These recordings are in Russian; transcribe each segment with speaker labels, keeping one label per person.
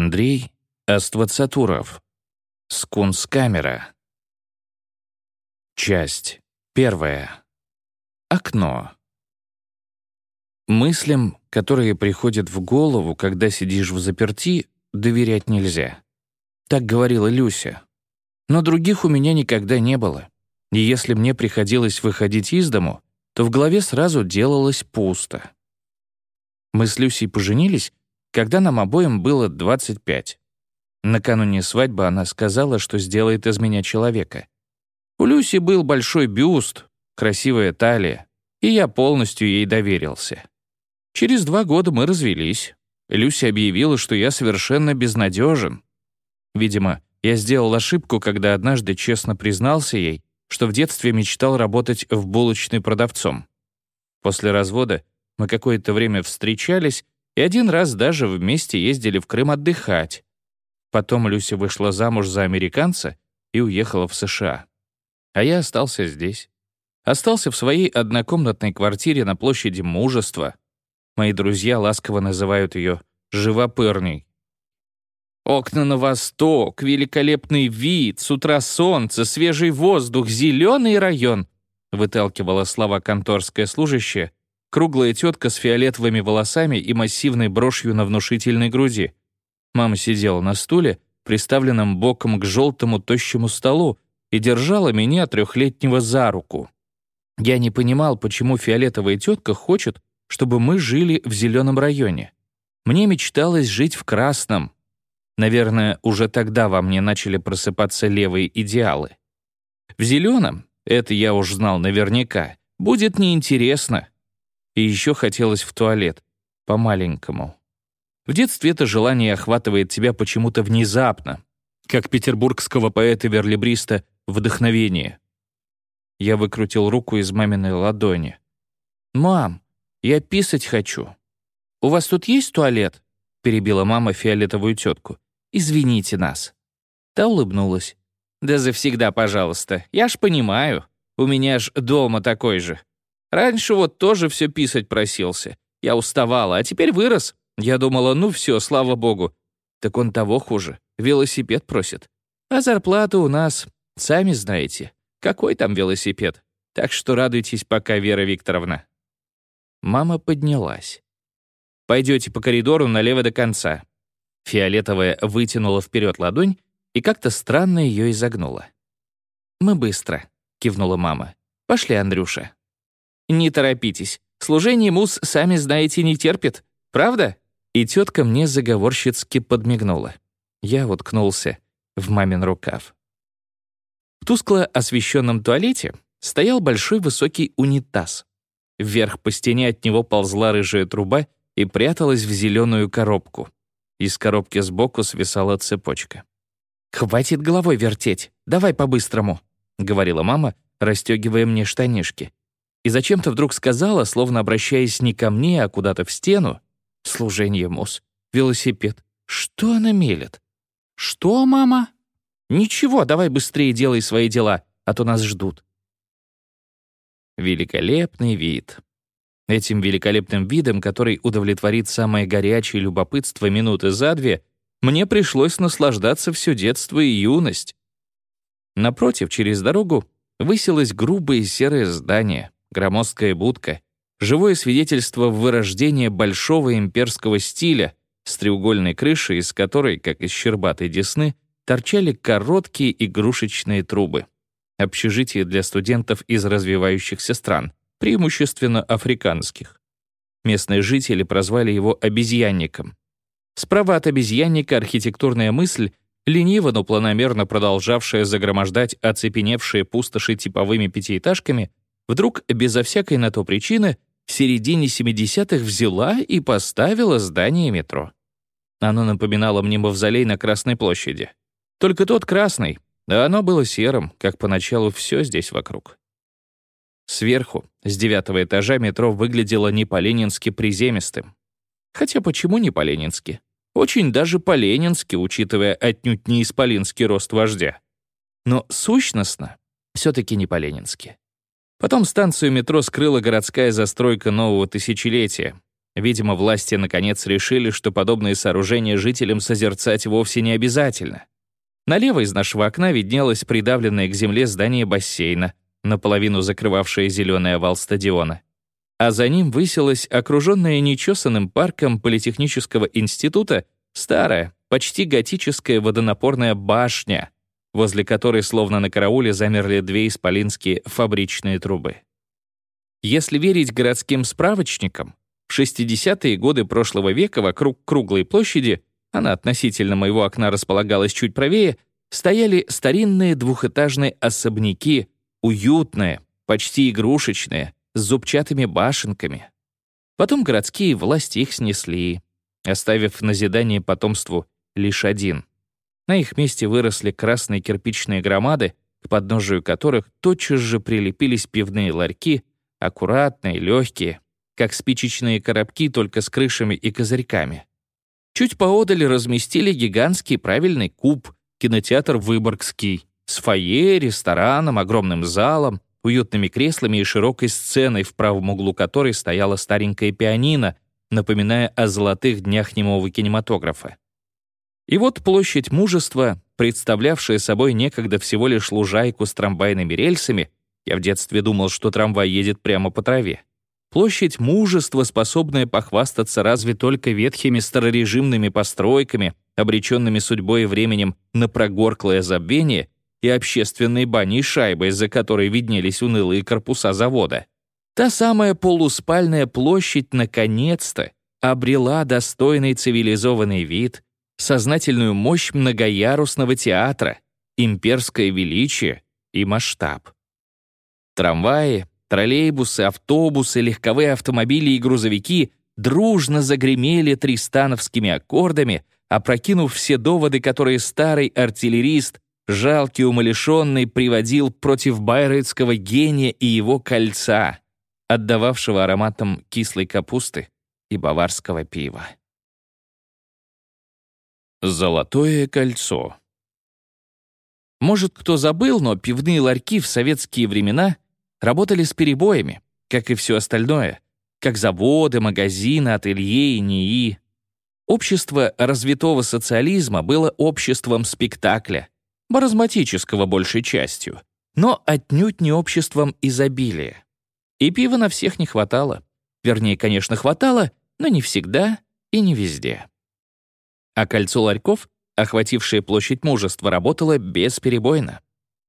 Speaker 1: Андрей Аствацатуров. Скунскамера. Часть первая. Окно. Мыслям, которые приходят в голову, когда сидишь в заперти, доверять нельзя. Так говорила Люся. Но других у меня никогда не было. И если мне приходилось выходить из дому, то в голове сразу делалось пусто. Мы с Люсей поженились, когда нам обоим было 25. Накануне свадьбы она сказала, что сделает из меня человека. У Люси был большой бюст, красивая талия, и я полностью ей доверился. Через два года мы развелись. Люси объявила, что я совершенно безнадежен. Видимо, я сделал ошибку, когда однажды честно признался ей, что в детстве мечтал работать в булочной продавцом. После развода мы какое-то время встречались и один раз даже вместе ездили в Крым отдыхать. Потом Люся вышла замуж за американца и уехала в США. А я остался здесь. Остался в своей однокомнатной квартире на площади Мужества. Мои друзья ласково называют ее «живопырней». Окна на восток, великолепный вид, с утра солнце, свежий воздух, зеленый район, выталкивала слова конторская служащая, круглая тетка с фиолетовыми волосами и массивной брошью на внушительной груди. Мама сидела на стуле, приставленном боком к желтому тощему столу, и держала меня, трехлетнего, за руку. Я не понимал, почему фиолетовая тетка хочет, чтобы мы жили в зеленом районе. Мне мечталось жить в красном, Наверное, уже тогда во мне начали просыпаться левые идеалы. В зеленом, это я уж знал наверняка, будет неинтересно. И еще хотелось в туалет, по-маленькому. В детстве это желание охватывает тебя почему-то внезапно, как петербургского поэта-верлибриста «Вдохновение». Я выкрутил руку из маминой ладони. «Мам, я писать хочу. У вас тут есть туалет?» — перебила мама фиолетовую тетку. Извините нас». Та улыбнулась. «Да завсегда, пожалуйста. Я ж понимаю. У меня ж дома такой же. Раньше вот тоже все писать просился. Я уставала, а теперь вырос. Я думала, ну все, слава богу. Так он того хуже. Велосипед просит. А зарплата у нас, сами знаете. Какой там велосипед? Так что радуйтесь пока, Вера Викторовна». Мама поднялась. «Пойдете по коридору налево до конца. Фиолетовая вытянула вперед ладонь и как-то странно ее изогнула. «Мы быстро», — кивнула мама. «Пошли, Андрюша». «Не торопитесь. Служение мус, сами знаете, не терпит. Правда?» И тетка мне заговорщицки подмигнула. Я уткнулся в мамин рукав. В тускло освещенном туалете стоял большой высокий унитаз. Вверх по стене от него ползла рыжая труба и пряталась в зеленую коробку. Из коробки сбоку свисала цепочка. «Хватит головой вертеть, давай по-быстрому», — говорила мама, расстегивая мне штанишки. И зачем-то вдруг сказала, словно обращаясь не ко мне, а куда-то в стену, «Служение, Мус, велосипед. Что она мелет?» «Что, мама?» «Ничего, давай быстрее делай свои дела, а то нас ждут». Великолепный вид. Этим великолепным видом, который удовлетворит самое горячее любопытство минуты за две, мне пришлось наслаждаться все детство и юность. Напротив, через дорогу, высилось грубое серое здание, громоздкая будка, живое свидетельство вырождения большого имперского стиля с треугольной крышей, из которой, как из щербатой десны, торчали короткие игрушечные трубы. Общежитие для студентов из развивающихся стран преимущественно африканских. Местные жители прозвали его обезьянником. Справа от обезьянника архитектурная мысль, лениво, но планомерно продолжавшая загромождать оцепеневшие пустоши типовыми пятиэтажками, вдруг, безо всякой на то причины, в середине 70-х взяла и поставила здание метро. Оно напоминало мне мавзолей на Красной площади. Только тот красный, а оно было серым, как поначалу все здесь вокруг. Сверху, с девятого этажа, метро выглядело не по-ленински приземистым. Хотя почему не по-ленински? Очень даже по-ленински, учитывая отнюдь не исполинский рост вождя. Но сущностно все-таки не по-ленински. Потом станцию метро скрыла городская застройка нового тысячелетия. Видимо, власти наконец решили, что подобные сооружения жителям созерцать вовсе не обязательно. Налево из нашего окна виднелось придавленное к земле здание бассейна, наполовину закрывавшее зеленый овал стадиона. А за ним высилась окруженная нечесанным парком Политехнического института старая, почти готическая водонапорная башня, возле которой словно на карауле замерли две исполинские фабричные трубы. Если верить городским справочникам, в 60-е годы прошлого века вокруг круглой площади, она относительно моего окна располагалась чуть правее, стояли старинные двухэтажные особняки, уютные, почти игрушечные, с зубчатыми башенками. Потом городские власти их снесли, оставив назидание потомству лишь один. На их месте выросли красные кирпичные громады, к подножию которых тотчас же прилепились пивные ларьки, аккуратные, легкие, как спичечные коробки, только с крышами и козырьками. Чуть поодаль разместили гигантский правильный куб, кинотеатр «Выборгский», с фойе, рестораном, огромным залом, уютными креслами и широкой сценой, в правом углу которой стояла старенькая пианино, напоминая о золотых днях немого кинематографа. И вот площадь мужества, представлявшая собой некогда всего лишь лужайку с трамвайными рельсами, я в детстве думал, что трамвай едет прямо по траве. Площадь мужества, способная похвастаться разве только ветхими старорежимными постройками, обреченными судьбой и временем на прогорклое забвение и общественной баней шайбой, за которой виднелись унылые корпуса завода. Та самая полуспальная площадь наконец-то обрела достойный цивилизованный вид, сознательную мощь многоярусного театра, имперское величие и масштаб. Трамваи, троллейбусы, автобусы, легковые автомобили и грузовики дружно загремели тристановскими аккордами, опрокинув все доводы, которые старый артиллерист, жалкий умалишенный, приводил против байрейтского гения и его кольца, отдававшего ароматом кислой капусты и баварского пива. Золотое кольцо Может, кто забыл, но пивные ларьки в советские времена — работали с перебоями, как и все остальное, как заводы, магазины, ателье и НИИ. Общество развитого социализма было обществом спектакля, маразматического большей частью, но отнюдь не обществом изобилия. И пива на всех не хватало. Вернее, конечно, хватало, но не всегда и не везде. А кольцо ларьков, охватившее площадь мужества, работало бесперебойно.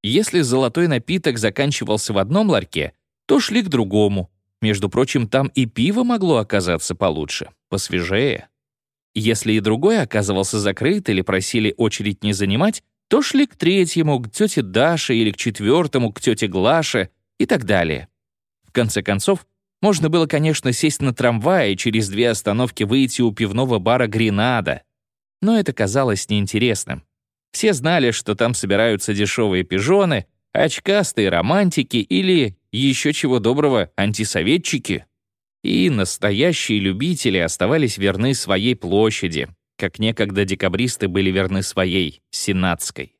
Speaker 1: Если золотой напиток заканчивался в одном ларьке, то шли к другому. Между прочим, там и пиво могло оказаться получше, посвежее. Если и другой оказывался закрыт или просили очередь не занимать, то шли к третьему, к тете Даше или к четвертому, к тете Глаше и так далее. В конце концов, можно было, конечно, сесть на трамвай и через две остановки выйти у пивного бара «Гренада». Но это казалось неинтересным. Все знали, что там собираются дешевые пижоны, очкастые романтики или, еще чего доброго, антисоветчики. И настоящие любители оставались верны своей площади, как некогда декабристы были верны своей, сенатской.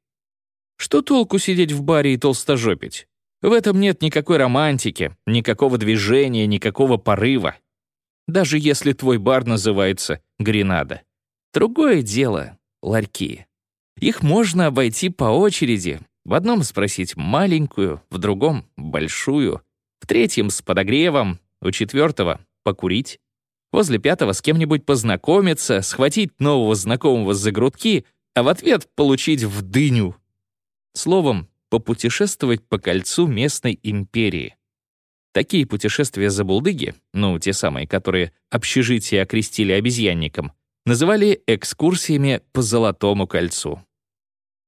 Speaker 1: Что толку сидеть в баре и толстожопить? В этом нет никакой романтики, никакого движения, никакого порыва. Даже если твой бар называется «Гренада». Другое дело — ларьки. Их можно обойти по очереди. В одном спросить маленькую, в другом — большую, в третьем — с подогревом, у четвертого — покурить. Возле пятого с кем-нибудь познакомиться, схватить нового знакомого за грудки, а в ответ получить в дыню. Словом, попутешествовать по кольцу местной империи. Такие путешествия за булдыги, ну, те самые, которые общежитие окрестили обезьянником, называли экскурсиями по Золотому кольцу.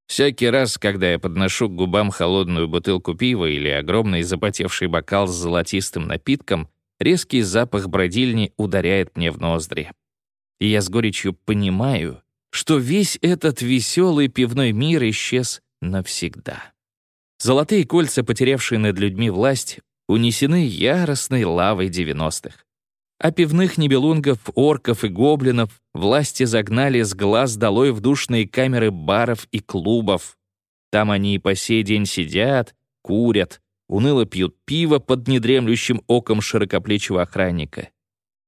Speaker 1: Всякий раз, когда я подношу к губам холодную бутылку пива или огромный запотевший бокал с золотистым напитком, резкий запах бродильни ударяет мне в ноздри. И я с горечью понимаю, что весь этот веселый пивной мир исчез навсегда. Золотые кольца, потерявшие над людьми власть, унесены яростной лавой 90-х а пивных небелунгов, орков и гоблинов власти загнали с глаз долой в душные камеры баров и клубов. Там они и по сей день сидят, курят, уныло пьют пиво под недремлющим оком широкоплечего охранника.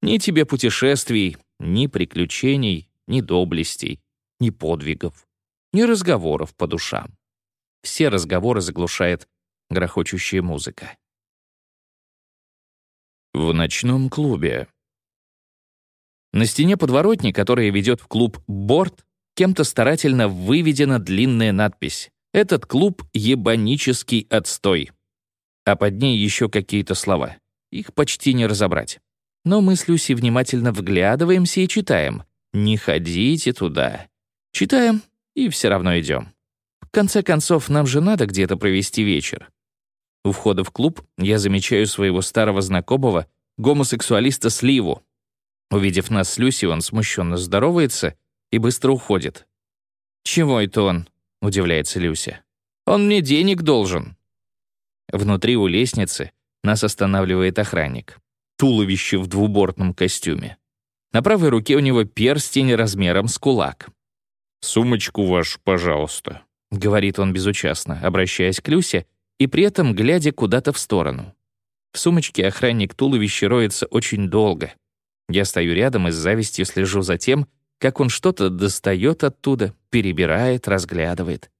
Speaker 1: Ни тебе путешествий, ни приключений, ни доблестей, ни подвигов, ни разговоров по душам. Все разговоры заглушает грохочущая музыка. В ночном клубе. На стене подворотни, которая ведет в клуб «Борт», кем-то старательно выведена длинная надпись «Этот клуб — ебанический отстой». А под ней еще какие-то слова. Их почти не разобрать. Но мы с Люси внимательно вглядываемся и читаем. «Не ходите туда». Читаем и все равно идем. В конце концов, нам же надо где-то провести вечер. У входа в клуб я замечаю своего старого знакомого, гомосексуалиста Сливу. Увидев нас с Люси, он смущенно здоровается и быстро уходит. «Чего это он?» — удивляется Люся. «Он мне денег должен». Внутри у лестницы нас останавливает охранник. Туловище в двубортном костюме. На правой руке у него перстень размером с кулак. «Сумочку вашу, пожалуйста», — говорит он безучастно, обращаясь к Люсе и при этом глядя куда-то в сторону. В сумочке охранник туловища роется очень долго. Я стою рядом и с завистью слежу за тем, как он что-то достает оттуда, перебирает, разглядывает.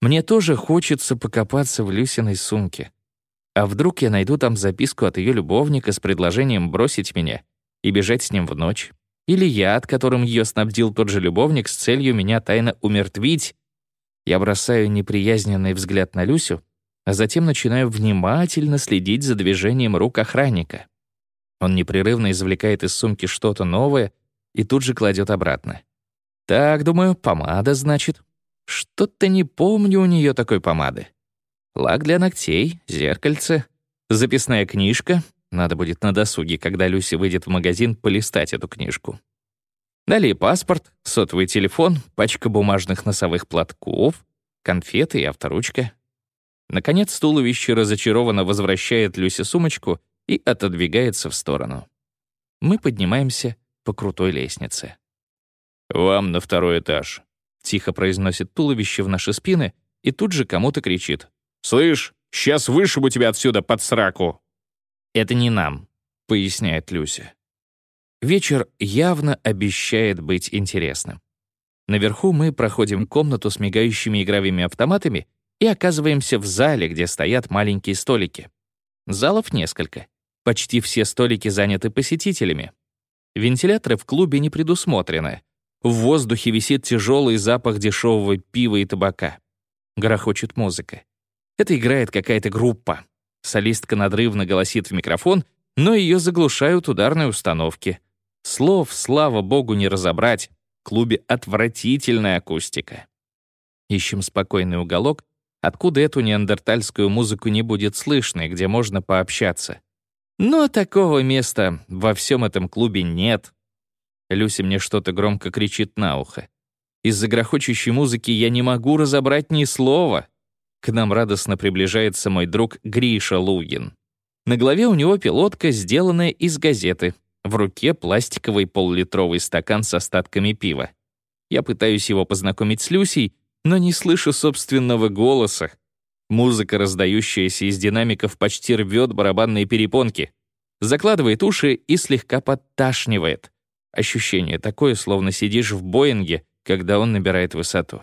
Speaker 1: Мне тоже хочется покопаться в Люсиной сумке. А вдруг я найду там записку от ее любовника с предложением бросить меня и бежать с ним в ночь? Или яд, которым ее снабдил тот же любовник с целью меня тайно умертвить? Я бросаю неприязненный взгляд на Люсю, а затем начинаю внимательно следить за движением рук охранника. Он непрерывно извлекает из сумки что-то новое и тут же кладет обратно. Так, думаю, помада, значит. Что-то не помню у нее такой помады. Лак для ногтей, зеркальце, записная книжка. Надо будет на досуге, когда Люси выйдет в магазин, полистать эту книжку. Далее паспорт, сотовый телефон, пачка бумажных носовых платков, конфеты и авторучка. Наконец, туловище разочарованно возвращает Люсе сумочку и отодвигается в сторону. Мы поднимаемся по крутой лестнице. «Вам на второй этаж», — тихо произносит туловище в наши спины и тут же кому-то кричит. «Слышь, сейчас вышибу тебя отсюда под сраку!» «Это не нам», — поясняет Люся. Вечер явно обещает быть интересным. Наверху мы проходим комнату с мигающими игровыми автоматами и оказываемся в зале, где стоят маленькие столики. Залов несколько. Почти все столики заняты посетителями. Вентиляторы в клубе не предусмотрены. В воздухе висит тяжелый запах дешевого пива и табака. Грохочет музыка. Это играет какая-то группа. Солистка надрывно голосит в микрофон, но ее заглушают ударные установки. Слов, слава богу, не разобрать. В клубе отвратительная акустика. Ищем спокойный уголок, откуда эту неандертальскую музыку не будет слышно и где можно пообщаться. Но такого места во всем этом клубе нет. Люся мне что-то громко кричит на ухо. Из-за грохочущей музыки я не могу разобрать ни слова. К нам радостно приближается мой друг Гриша Лугин. На голове у него пилотка, сделанная из газеты. В руке пластиковый поллитровый стакан с остатками пива. Я пытаюсь его познакомить с Люсей, но не слышу собственного голоса. Музыка, раздающаяся из динамиков, почти рвет барабанные перепонки, закладывает уши и слегка подташнивает. Ощущение такое, словно сидишь в Боинге, когда он набирает высоту.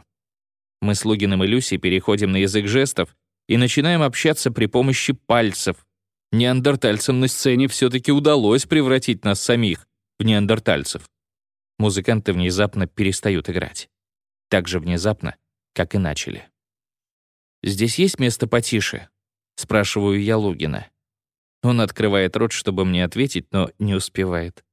Speaker 1: Мы с Лугиным и Люси переходим на язык жестов и начинаем общаться при помощи пальцев. Неандертальцам на сцене все-таки удалось превратить нас самих в неандертальцев. Музыканты внезапно перестают играть. Так же внезапно, как и начали. «Здесь есть место потише?» — спрашиваю я Лугина. Он открывает рот, чтобы мне ответить, но не успевает.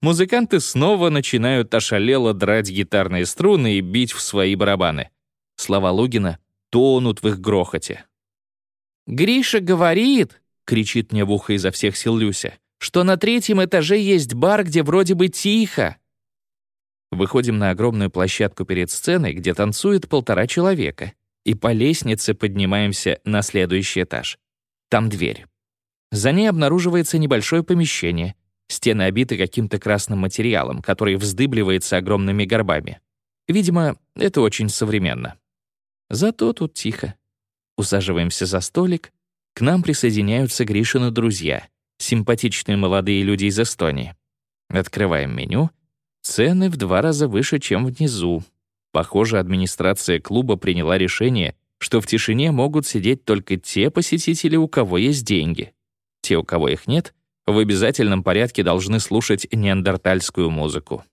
Speaker 1: Музыканты снова начинают ошалело драть гитарные струны и бить в свои барабаны. Слова Лугина тонут в их грохоте. «Гриша говорит!» — кричит мне в ухо изо всех сил Люся, что на третьем этаже есть бар, где вроде бы тихо. Выходим на огромную площадку перед сценой, где танцует полтора человека, и по лестнице поднимаемся на следующий этаж. Там дверь. За ней обнаруживается небольшое помещение. Стены обиты каким-то красным материалом, который вздыбливается огромными горбами. Видимо, это очень современно. Зато тут тихо. Усаживаемся за столик. К нам присоединяются Гришины друзья, симпатичные молодые люди из Эстонии. Открываем меню. Цены в два раза выше, чем внизу. Похоже, администрация клуба приняла решение, что в тишине могут сидеть только те посетители, у кого есть деньги. Те, у кого их нет, в обязательном порядке должны слушать неандертальскую музыку.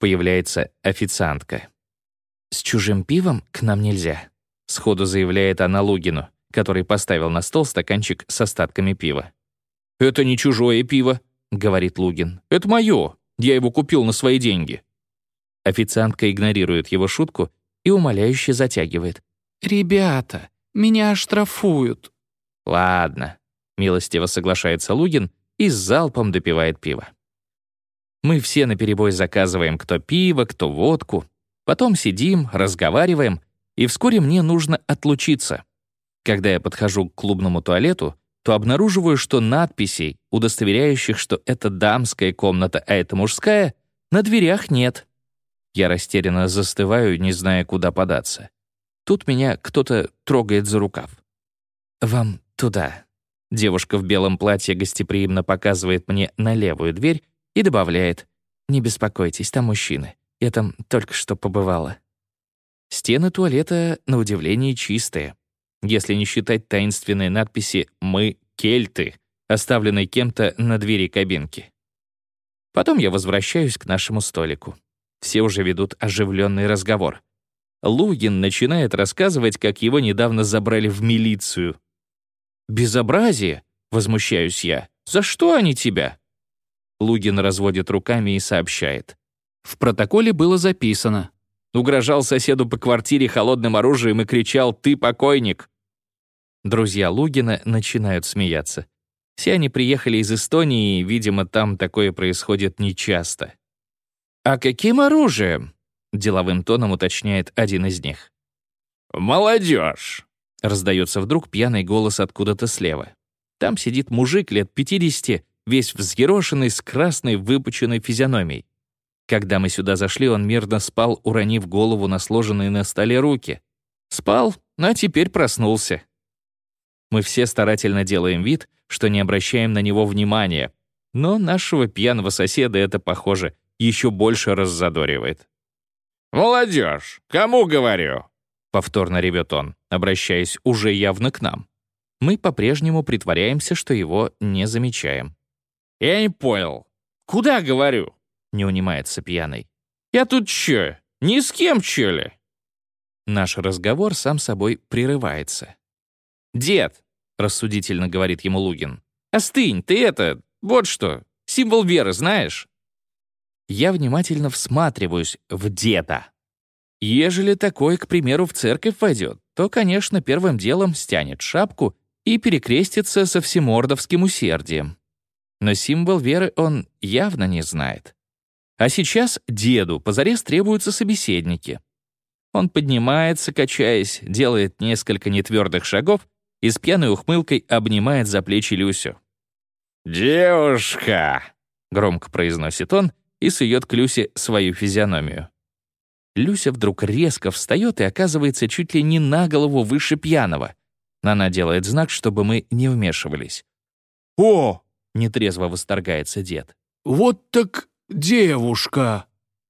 Speaker 1: Появляется официантка. «С чужим пивом к нам нельзя», — сходу заявляет она Лугину, который поставил на стол стаканчик с остатками пива. «Это не чужое пиво», — говорит Лугин. «Это мое. Я его купил на свои деньги». Официантка игнорирует его шутку и умоляюще затягивает. «Ребята, меня оштрафуют». «Ладно», — милостиво соглашается Лугин и с залпом допивает пиво. Мы все наперебой заказываем кто пиво, кто водку. Потом сидим, разговариваем, и вскоре мне нужно отлучиться. Когда я подхожу к клубному туалету, то обнаруживаю, что надписей, удостоверяющих, что это дамская комната, а это мужская, на дверях нет. Я растерянно застываю, не зная, куда податься. Тут меня кто-то трогает за рукав. «Вам туда». Девушка в белом платье гостеприимно показывает мне на левую дверь и добавляет «Не беспокойтесь, там мужчины. Я там только что побывала». Стены туалета, на удивление, чистые если не считать таинственной надписи «Мы кельты», оставленной кем-то на двери кабинки. Потом я возвращаюсь к нашему столику. Все уже ведут оживленный разговор. Лугин начинает рассказывать, как его недавно забрали в милицию. «Безобразие!» — возмущаюсь я. «За что они тебя?» Лугин разводит руками и сообщает. В протоколе было записано. Угрожал соседу по квартире холодным оружием и кричал «Ты покойник!». Друзья Лугина начинают смеяться. Все они приехали из Эстонии, и, видимо, там такое происходит нечасто. «А каким оружием?» — деловым тоном уточняет один из них. «Молодежь!» — раздается вдруг пьяный голос откуда-то слева. Там сидит мужик лет 50, весь взъерошенный, с красной выпученной физиономией. Когда мы сюда зашли, он мирно спал, уронив голову на сложенные на столе руки. Спал, а теперь проснулся. Мы все старательно делаем вид, что не обращаем на него внимания, но нашего пьяного соседа это, похоже, еще больше раззадоривает. «Молодежь, кому говорю?» — повторно ревет он, обращаясь уже явно к нам. Мы по-прежнему притворяемся, что его не замечаем. «Я не понял. Куда говорю?» — не унимается пьяный. «Я тут чё, ни с кем чё ли?» Наш разговор сам собой прерывается. «Дед», — рассудительно говорит ему Лугин, «остынь, ты это, вот что, символ веры знаешь?» Я внимательно всматриваюсь в деда. Ежели такой, к примеру, в церковь войдет, то, конечно, первым делом стянет шапку и перекрестится со всемордовским усердием. Но символ веры он явно не знает. А сейчас деду позарез требуются собеседники. Он поднимается, качаясь, делает несколько нетвердых шагов и с пьяной ухмылкой обнимает за плечи Люсю. «Девушка!» — громко произносит он и сует к Люсе свою физиономию. Люся вдруг резко встает и оказывается чуть ли не на голову выше пьяного. Она делает знак, чтобы мы не вмешивались.
Speaker 2: «О!»
Speaker 1: — нетрезво восторгается дед.
Speaker 2: «Вот так «Девушка!»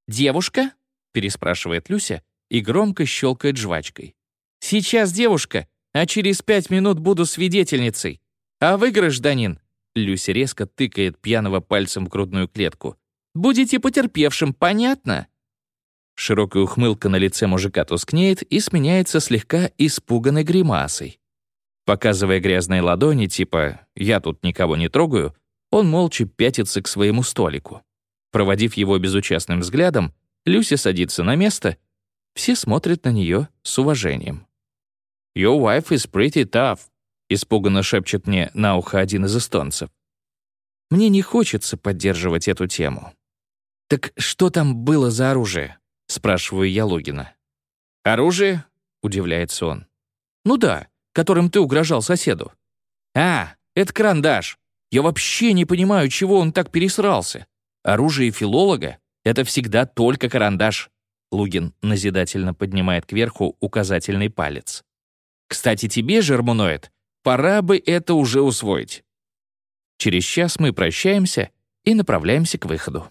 Speaker 1: «Девушка?» — переспрашивает Люся и громко щелкает жвачкой. «Сейчас девушка, а через пять минут буду свидетельницей. А вы, гражданин?» Люся резко тыкает пьяного пальцем в грудную клетку. «Будете потерпевшим, понятно?» Широкая ухмылка на лице мужика тускнеет и сменяется слегка испуганной гримасой. Показывая грязные ладони, типа «я тут никого не трогаю», он молча пятится к своему столику. Проводив его безучастным взглядом, Люси садится на место. Все смотрят на нее с уважением. «Your wife is pretty tough», — испуганно шепчет мне на ухо один из эстонцев. Мне не хочется поддерживать эту тему. «Так что там было за оружие?» — спрашиваю я Логина. «Оружие?» — удивляется он. «Ну да, которым ты угрожал соседу». «А, это карандаш. Я вообще не понимаю, чего он так пересрался. Оружие филолога — это всегда только карандаш. Лугин назидательно поднимает кверху указательный палец. Кстати, тебе, жермуноид, пора бы это уже усвоить. Через час мы прощаемся, и направляемся к выходу.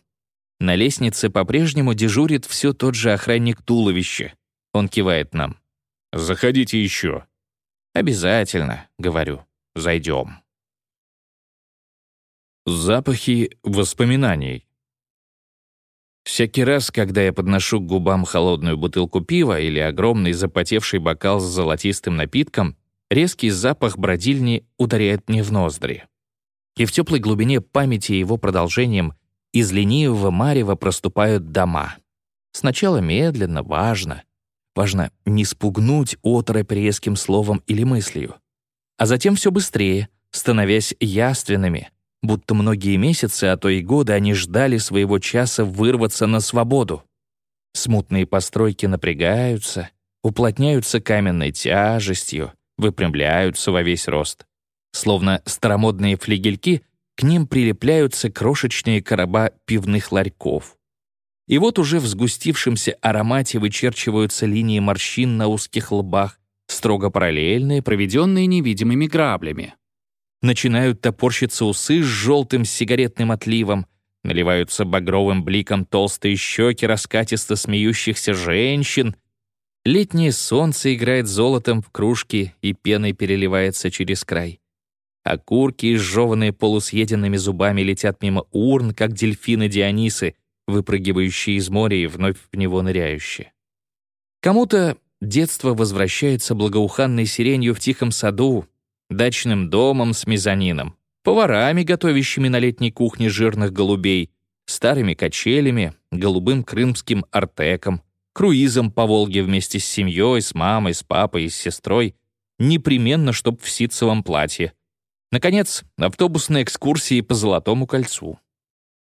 Speaker 1: На лестнице по-прежнему дежурит все тот же охранник туловища. Он кивает нам. «Заходите еще». «Обязательно», — говорю. «Зайдем». Запахи воспоминаний. Всякий раз, когда я подношу к губам холодную бутылку пива или огромный запотевший бокал с золотистым напитком, резкий запах бродильни ударяет мне в ноздри. И в теплой глубине памяти его продолжением из ленивого марева проступают дома. Сначала медленно, важно. Важно не спугнуть оторопь резким словом или мыслью. А затем все быстрее, становясь яственными, будто многие месяцы, а то и годы они ждали своего часа вырваться на свободу. Смутные постройки напрягаются, уплотняются каменной тяжестью, выпрямляются во весь рост. Словно старомодные флигельки, к ним прилепляются крошечные короба пивных ларьков. И вот уже в сгустившемся аромате вычерчиваются линии морщин на узких лбах, строго параллельные, проведенные невидимыми граблями. Начинают топорщиться усы с желтым сигаретным отливом, наливаются багровым бликом толстые щеки раскатисто смеющихся женщин. Летнее солнце играет золотом в кружке и пеной переливается через край. Окурки, изжеванные полусъеденными зубами, летят мимо урн, как дельфины Дионисы, выпрыгивающие из моря и вновь в него ныряющие. Кому-то детство возвращается благоуханной сиренью в тихом саду, дачным домом с мезонином, поварами, готовящими на летней кухне жирных голубей, старыми качелями, голубым крымским артеком, круизом по Волге вместе с семьей, с мамой, с папой и с сестрой, непременно, чтоб в ситцевом платье. Наконец, автобусные экскурсии по Золотому кольцу.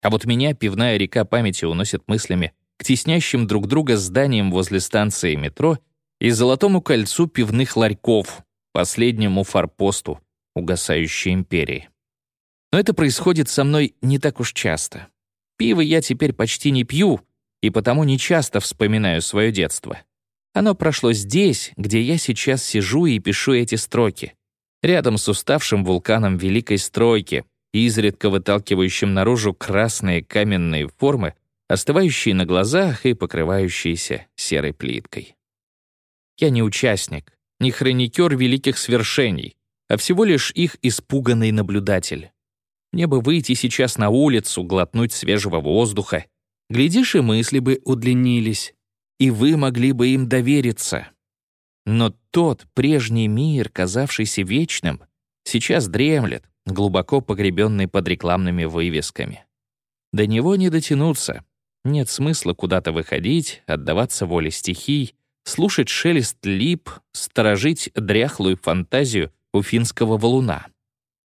Speaker 1: А вот меня пивная река памяти уносит мыслями к теснящим друг друга зданиям возле станции метро и Золотому кольцу пивных ларьков, последнему форпосту угасающей империи. Но это происходит со мной не так уж часто. Пиво я теперь почти не пью, и потому не часто вспоминаю свое детство. Оно прошло здесь, где я сейчас сижу и пишу эти строки, рядом с уставшим вулканом Великой Стройки, изредка выталкивающим наружу красные каменные формы, остывающие на глазах и покрывающиеся серой плиткой. Я не участник, не хроникер великих свершений, а всего лишь их испуганный наблюдатель. Мне бы выйти сейчас на улицу, глотнуть свежего воздуха. Глядишь, и мысли бы удлинились, и вы могли бы им довериться. Но тот прежний мир, казавшийся вечным, сейчас дремлет, глубоко погребенный под рекламными вывесками. До него не дотянуться. Нет смысла куда-то выходить, отдаваться воле стихий, слушать шелест лип, сторожить дряхлую фантазию у финского валуна.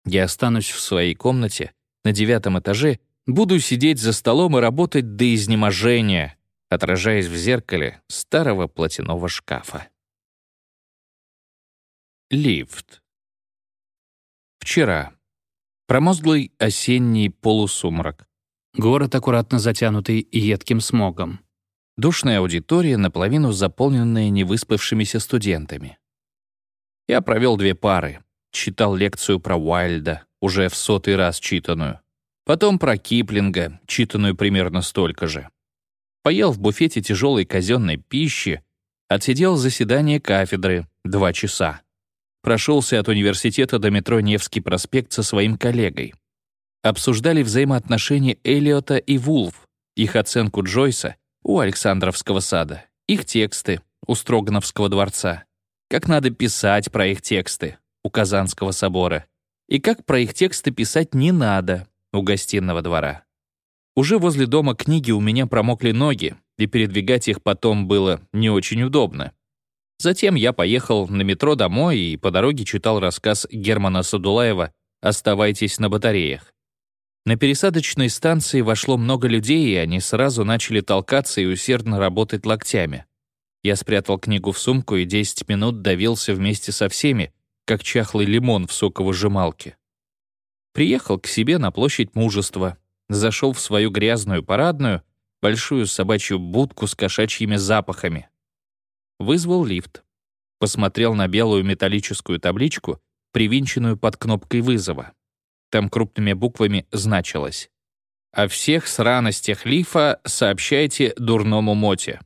Speaker 1: Я останусь в своей комнате на девятом этаже, буду сидеть за столом и работать до изнеможения, отражаясь в зеркале старого платяного шкафа. Лифт. Вчера. Промозглый осенний полусумрак. Город, аккуратно затянутый едким смогом. Душная аудитория, наполовину заполненная невыспавшимися студентами. Я провел две пары. Читал лекцию про Уайльда, уже в сотый раз читанную. Потом про Киплинга, читанную примерно столько же. Поел в буфете тяжелой казенной пищи, отсидел заседание кафедры два часа. Прошелся от университета до метро Невский проспект со своим коллегой. Обсуждали взаимоотношения Эллиота и Вулф, их оценку Джойса у Александровского сада, их тексты у Строгановского дворца, как надо писать про их тексты у Казанского собора и как про их тексты писать не надо у Гостиного двора. Уже возле дома книги у меня промокли ноги, и передвигать их потом было не очень удобно. Затем я поехал на метро домой и по дороге читал рассказ Германа Садулаева «Оставайтесь на батареях». На пересадочной станции вошло много людей, и они сразу начали толкаться и усердно работать локтями. Я спрятал книгу в сумку и 10 минут давился вместе со всеми, как чахлый лимон в соковыжималке. Приехал к себе на площадь мужества, зашел в свою грязную парадную, большую собачью будку с кошачьими запахами. Вызвал лифт. Посмотрел на белую металлическую табличку, привинченную под кнопкой вызова. Там крупными буквами значилось О всех сраностях лифа сообщайте дурному моте.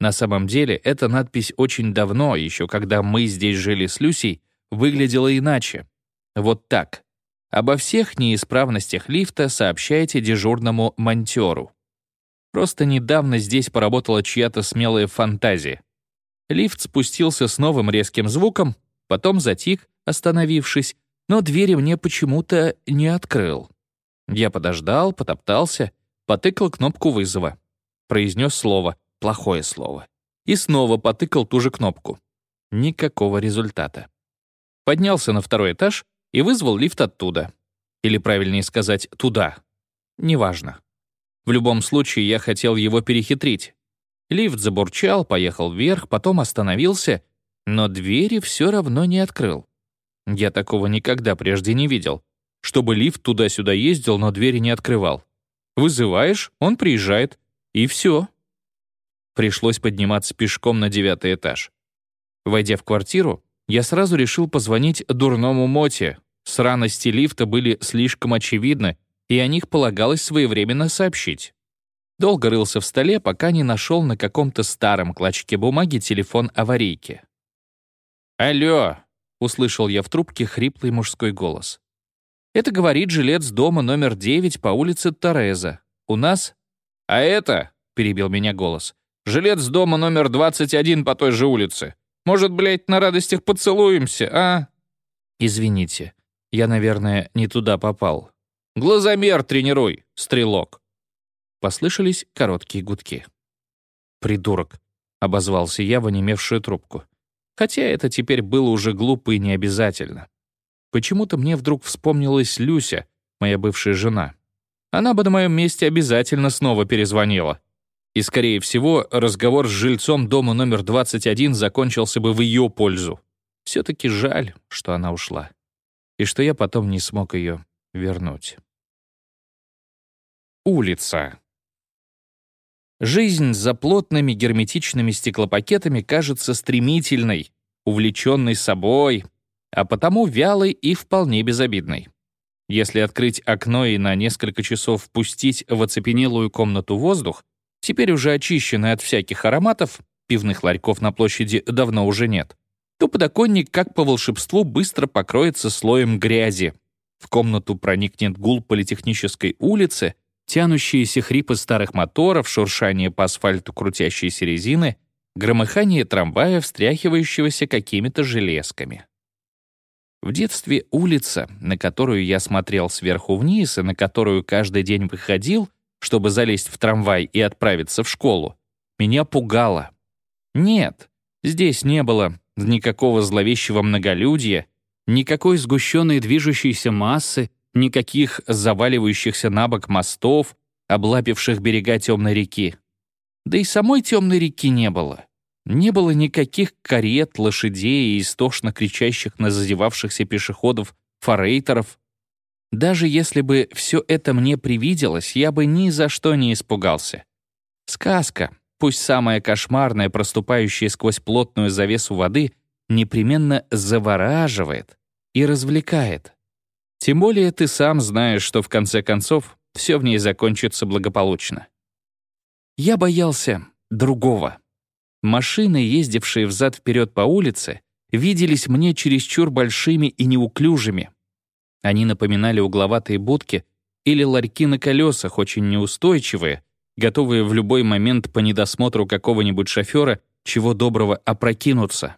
Speaker 1: На самом деле, эта надпись очень давно, еще когда мы здесь жили с Люсей, выглядела иначе. Вот так. Обо всех неисправностях лифта сообщайте дежурному монтеру. Просто недавно здесь поработала чья-то смелая фантазия. Лифт спустился с новым резким звуком, потом затих, остановившись, но двери мне почему-то не открыл. Я подождал, потоптался, потыкал кнопку вызова. Произнес слово, плохое слово. И снова потыкал ту же кнопку. Никакого результата. Поднялся на второй этаж и вызвал лифт оттуда. Или, правильнее сказать, туда. Неважно. В любом случае, я хотел его перехитрить. Лифт забурчал, поехал вверх, потом остановился, но двери все равно не открыл. Я такого никогда прежде не видел, чтобы лифт туда-сюда ездил, но двери не открывал. Вызываешь, он приезжает, и все. Пришлось подниматься пешком на девятый этаж. Войдя в квартиру, я сразу решил позвонить дурному Моте. Сраности лифта были слишком очевидны, и о них полагалось своевременно сообщить. Долго рылся в столе, пока не нашел на каком-то старом клочке бумаги телефон аварийки. «Алло!» — услышал я в трубке хриплый мужской голос. «Это говорит жилец дома номер 9 по улице Тореза. У нас...» «А это...» — перебил меня голос. «Жилец дома номер 21 по той же улице. Может, блядь, на радостях поцелуемся, а?» «Извините, я, наверное, не туда попал. Глазомер тренируй, стрелок!» Послышались короткие гудки. «Придурок!» — обозвался я в онемевшую трубку. Хотя это теперь было уже глупо и необязательно. Почему-то мне вдруг вспомнилась Люся, моя бывшая жена. Она бы на моем месте обязательно снова перезвонила. И, скорее всего, разговор с жильцом дома номер 21 закончился бы в ее пользу. Все-таки жаль, что она ушла. И что я потом не смог ее вернуть. Улица. Жизнь за плотными герметичными стеклопакетами кажется стремительной, увлеченной собой, а потому вялой и вполне безобидной. Если открыть окно и на несколько часов впустить в оцепенелую комнату воздух, теперь уже очищенный от всяких ароматов, пивных ларьков на площади давно уже нет, то подоконник, как по волшебству, быстро покроется слоем грязи. В комнату проникнет гул политехнической улицы, тянущиеся хрипы старых моторов, шуршание по асфальту крутящейся резины, громыхание трамвая, встряхивающегося какими-то железками. В детстве улица, на которую я смотрел сверху вниз и на которую каждый день выходил, чтобы залезть в трамвай и отправиться в школу, меня пугала. Нет, здесь не было никакого зловещего многолюдья, никакой сгущенной движущейся массы, никаких заваливающихся на бок мостов, облапивших берега темной реки. Да и самой темной реки не было. Не было никаких карет, лошадей и истошно кричащих на зазевавшихся пешеходов форейтеров, даже если бы все это мне привиделось, я бы ни за что не испугался. Сказка, пусть самая кошмарная, проступающая сквозь плотную завесу воды, непременно завораживает и развлекает. Тем более ты сам знаешь, что в конце концов все в ней закончится благополучно. Я боялся другого. Машины, ездившие взад-вперед по улице, виделись мне чересчур большими и неуклюжими, они напоминали угловатые будки или ларьки на колесах, очень неустойчивые, готовые в любой момент по недосмотру какого-нибудь шофера чего доброго опрокинуться.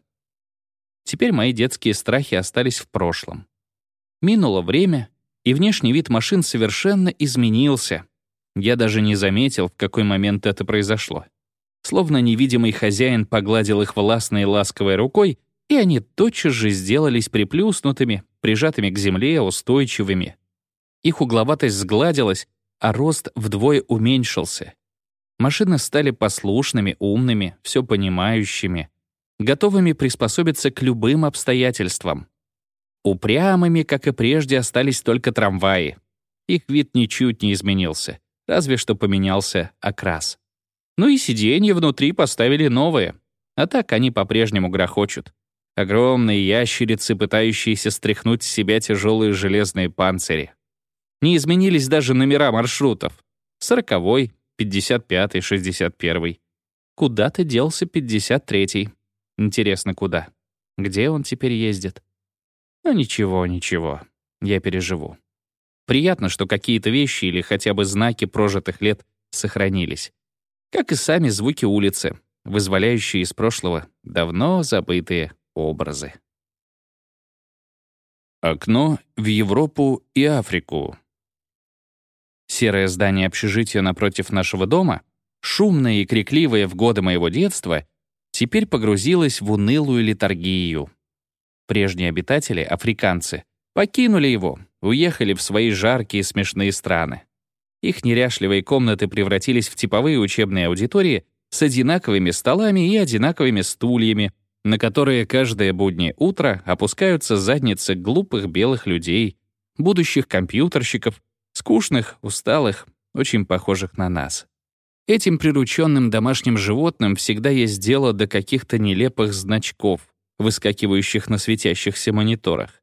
Speaker 1: Теперь мои детские страхи остались в прошлом. Минуло время, и внешний вид машин совершенно изменился. Я даже не заметил, в какой момент это произошло. Словно невидимый хозяин погладил их властной ласковой рукой, и они тотчас же сделались приплюснутыми, прижатыми к земле, устойчивыми. Их угловатость сгладилась, а рост вдвое уменьшился. Машины стали послушными, умными, все понимающими, готовыми приспособиться к любым обстоятельствам. Упрямыми, как и прежде, остались только трамваи. Их вид ничуть не изменился, разве что поменялся окрас. Ну и сиденья внутри поставили новые, а так они по-прежнему грохочут. Огромные ящерицы, пытающиеся стряхнуть с себя тяжелые железные панцири. Не изменились даже номера маршрутов. Сороковой, пятьдесят пятый, шестьдесят первый. Куда-то делся пятьдесят третий. Интересно, куда? Где он теперь ездит? Ну ничего, ничего. Я переживу. Приятно, что какие-то вещи или хотя бы знаки прожитых лет сохранились. Как и сами звуки улицы, вызволяющие из прошлого давно забытые образы. Окно в Европу и Африку. Серое здание общежития напротив нашего дома, шумное и крикливое в годы моего детства, теперь погрузилось в унылую литургию. Прежние обитатели, африканцы, покинули его, уехали в свои жаркие смешные страны. Их неряшливые комнаты превратились в типовые учебные аудитории с одинаковыми столами и одинаковыми стульями, на которые каждое буднее утро опускаются задницы глупых белых людей, будущих компьютерщиков, скучных, усталых, очень похожих на нас. Этим прирученным домашним животным всегда есть дело до каких-то нелепых значков, выскакивающих на светящихся мониторах.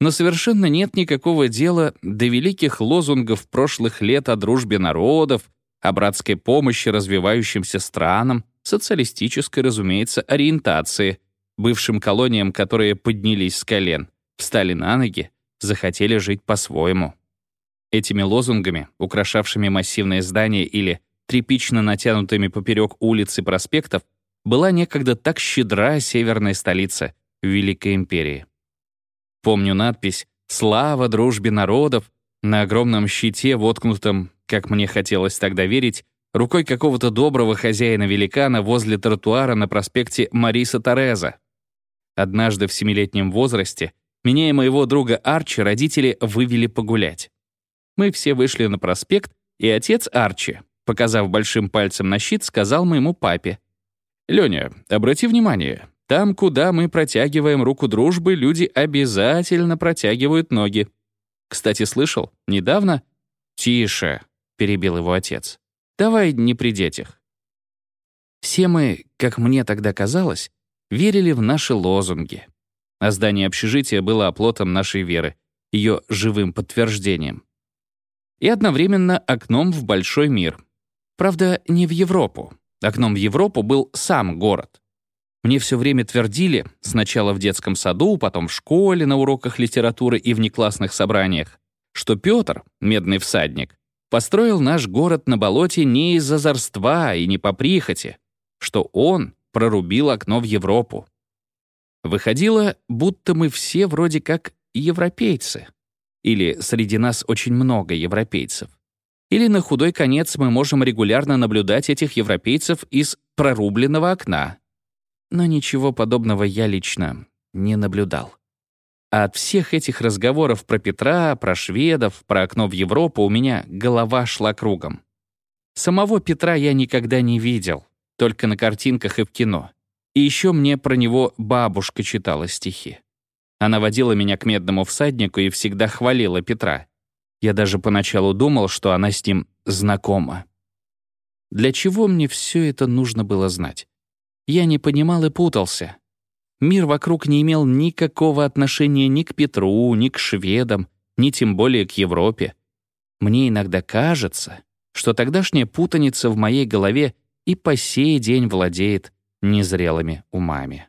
Speaker 1: Но совершенно нет никакого дела до великих лозунгов прошлых лет о дружбе народов, о братской помощи развивающимся странам, социалистической, разумеется, ориентации, бывшим колониям, которые поднялись с колен, встали на ноги, захотели жить по-своему. Этими лозунгами, украшавшими массивные здания или тряпично натянутыми поперек улиц и проспектов, была некогда так щедра северная столица Великой империи. Помню надпись «Слава дружбе народов» на огромном щите, воткнутом, как мне хотелось тогда верить, рукой какого-то доброго хозяина-великана возле тротуара на проспекте Мариса Тореза. Однажды в семилетнем возрасте меня и моего друга Арчи родители вывели погулять. Мы все вышли на проспект, и отец Арчи, показав большим пальцем на щит, сказал моему папе, «Лёня, обрати внимание, там, куда мы протягиваем руку дружбы, люди обязательно протягивают ноги. Кстати, слышал, недавно...» «Тише», — перебил его отец. «Давай не при детях». Все мы, как мне тогда казалось, верили в наши лозунги. А здание общежития было оплотом нашей веры, ее живым подтверждением и одновременно окном в большой мир. Правда, не в Европу. Окном в Европу был сам город. Мне все время твердили, сначала в детском саду, потом в школе, на уроках литературы и внеклассных собраниях, что Петр, медный всадник, построил наш город на болоте не из озорства и не по прихоти, что он прорубил окно в Европу. Выходило, будто мы все вроде как европейцы. Или среди нас очень много европейцев. Или на худой конец мы можем регулярно наблюдать этих европейцев из прорубленного окна. Но ничего подобного я лично не наблюдал. А от всех этих разговоров про Петра, про шведов, про окно в Европу у меня голова шла кругом. Самого Петра я никогда не видел, только на картинках и в кино. И еще мне про него бабушка читала стихи. Она водила меня к медному всаднику и всегда хвалила Петра. Я даже поначалу думал, что она с ним знакома. Для чего мне все это нужно было знать? Я не понимал и путался. Мир вокруг не имел никакого отношения ни к Петру, ни к шведам, ни тем более к Европе. Мне иногда кажется, что тогдашняя путаница в моей голове и по сей день владеет незрелыми умами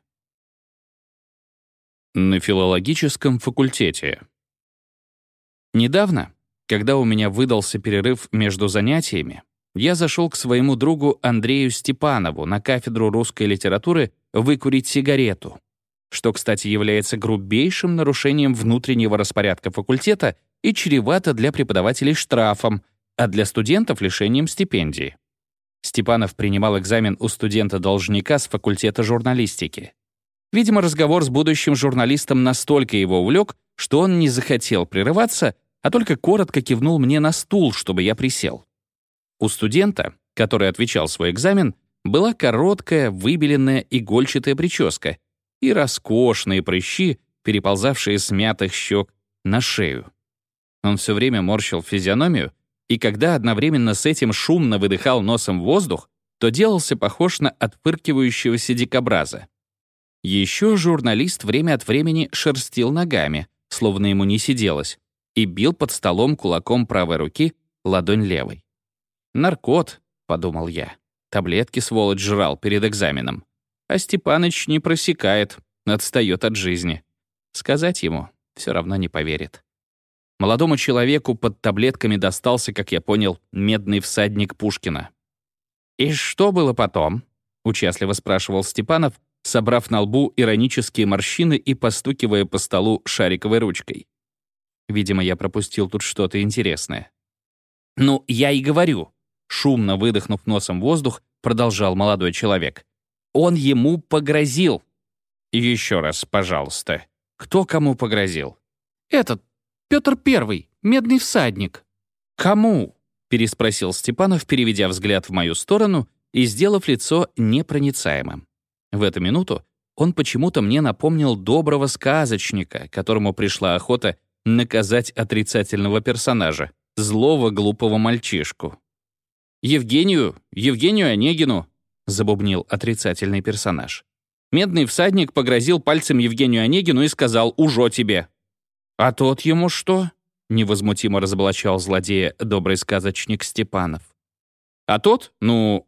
Speaker 1: на филологическом факультете. Недавно, когда у меня выдался перерыв между занятиями, я зашел к своему другу Андрею Степанову на кафедру русской литературы выкурить сигарету, что, кстати, является грубейшим нарушением внутреннего распорядка факультета и чревато для преподавателей штрафом, а для студентов — лишением стипендии. Степанов принимал экзамен у студента-должника с факультета журналистики. Видимо, разговор с будущим журналистом настолько его увлек, что он не захотел прерываться, а только коротко кивнул мне на стул, чтобы я присел. У студента, который отвечал свой экзамен, была короткая, выбеленная игольчатая прическа и роскошные прыщи, переползавшие с мятых щек на шею. Он все время морщил физиономию, и когда одновременно с этим шумно выдыхал носом воздух, то делался похож на отфыркивающегося дикобраза. Еще журналист время от времени шерстил ногами, словно ему не сиделось, и бил под столом кулаком правой руки, ладонь левой. «Наркот», — подумал я. Таблетки, сволочь, жрал перед экзаменом. А Степаныч не просекает, отстает от жизни. Сказать ему все равно не поверит. Молодому человеку под таблетками достался, как я понял, медный всадник Пушкина. «И что было потом?» — участливо спрашивал Степанов, собрав на лбу иронические морщины и постукивая по столу шариковой ручкой. Видимо, я пропустил тут что-то интересное. «Ну, я и говорю», — шумно выдохнув носом воздух, продолжал молодой человек. «Он ему погрозил». «Еще раз, пожалуйста. Кто кому погрозил?»
Speaker 2: «Этот, Петр Первый, медный всадник».
Speaker 1: «Кому?» — переспросил Степанов, переведя взгляд в мою сторону и сделав лицо непроницаемым. В эту минуту он почему-то мне напомнил доброго сказочника, которому пришла охота наказать отрицательного персонажа, злого глупого мальчишку. «Евгению, Евгению Онегину», — забубнил отрицательный персонаж. Медный всадник погрозил пальцем Евгению Онегину и сказал «Ужо тебе». «А тот ему что?» — невозмутимо разоблачал злодея добрый сказочник Степанов. «А тот, ну...»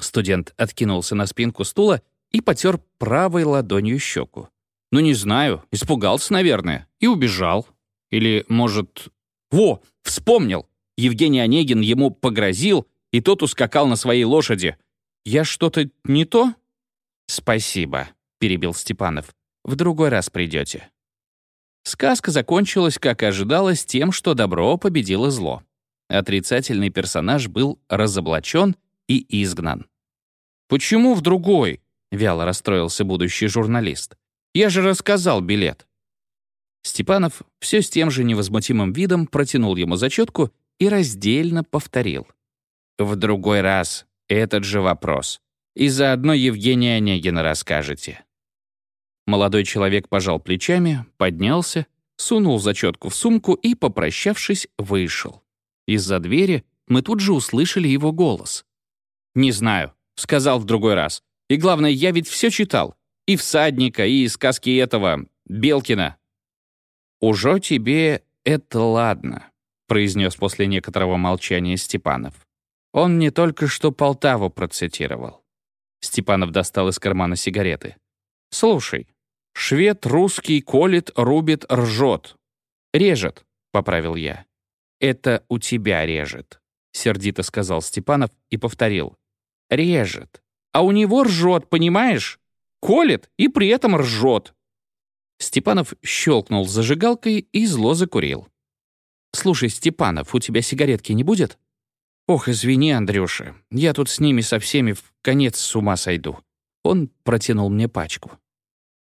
Speaker 1: Студент откинулся на спинку стула и потер правой ладонью щеку. «Ну, не знаю, испугался, наверное, и убежал. Или, может... Во, вспомнил! Евгений Онегин ему погрозил, и тот ускакал на своей лошади. Я что-то не то?» «Спасибо», — перебил Степанов. «В другой раз придете». Сказка закончилась, как ожидалось, тем, что добро победило зло. Отрицательный персонаж был разоблачен и изгнан. «Почему в другой?» — вяло расстроился будущий журналист. «Я же рассказал билет». Степанов все с тем же невозмутимым видом протянул ему зачетку и раздельно повторил. «В другой раз этот же вопрос. И заодно Евгения Онегина расскажете». Молодой человек пожал плечами, поднялся, сунул зачетку в сумку и, попрощавшись, вышел. Из-за двери мы тут же услышали его голос. «Не знаю», — сказал в другой раз. «И главное, я ведь все читал. И «Всадника», и сказки этого, Белкина». «Уже тебе это ладно», — произнес после некоторого молчания Степанов. Он мне только что Полтаву процитировал. Степанов достал из кармана сигареты. «Слушай, швед русский колет, рубит, ржет. Режет», — поправил я. «Это у тебя режет», — сердито сказал Степанов и повторил. «Режет. А у него ржет, понимаешь? Колет и при этом ржет». Степанов щелкнул зажигалкой и зло закурил. «Слушай, Степанов, у тебя сигаретки не будет?» «Ох, извини, Андрюша, я тут с ними со всеми в конец с ума сойду». Он протянул мне пачку.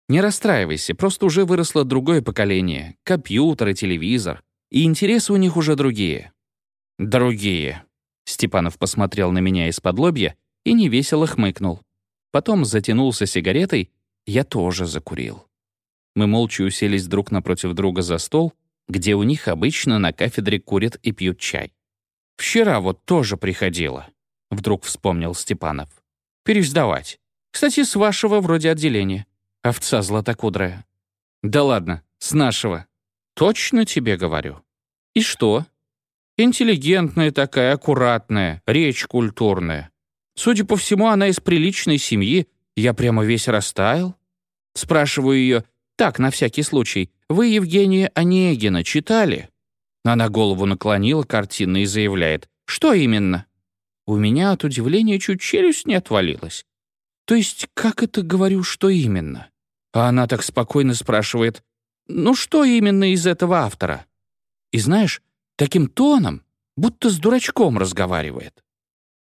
Speaker 1: «Не расстраивайся, просто уже выросло другое поколение, компьютер и телевизор, и интересы у них уже другие». «Другие». Степанов посмотрел на меня из-под лобья и невесело хмыкнул. Потом затянулся сигаретой, я тоже закурил. Мы молча уселись друг напротив друга за стол, где у них обычно на кафедре курят и пьют чай. Вчера вот тоже приходила», — вдруг вспомнил Степанов. «Пересдавать. Кстати, с вашего вроде отделения. Овца златокудрая». «Да ладно, с нашего». «Точно тебе говорю». «И что?» «Интеллигентная такая, аккуратная, речь культурная. Судя по всему, она из приличной семьи. Я прямо весь растаял». Спрашиваю ее, так, на всякий случай, «Вы Евгения Онегина читали?» Она голову наклонила картинно и заявляет. «Что именно?» У меня от удивления чуть челюсть не отвалилась. То есть, как это говорю, что именно? А она так спокойно спрашивает, «Ну что именно из этого автора?» И знаешь, таким тоном, будто с дурачком разговаривает.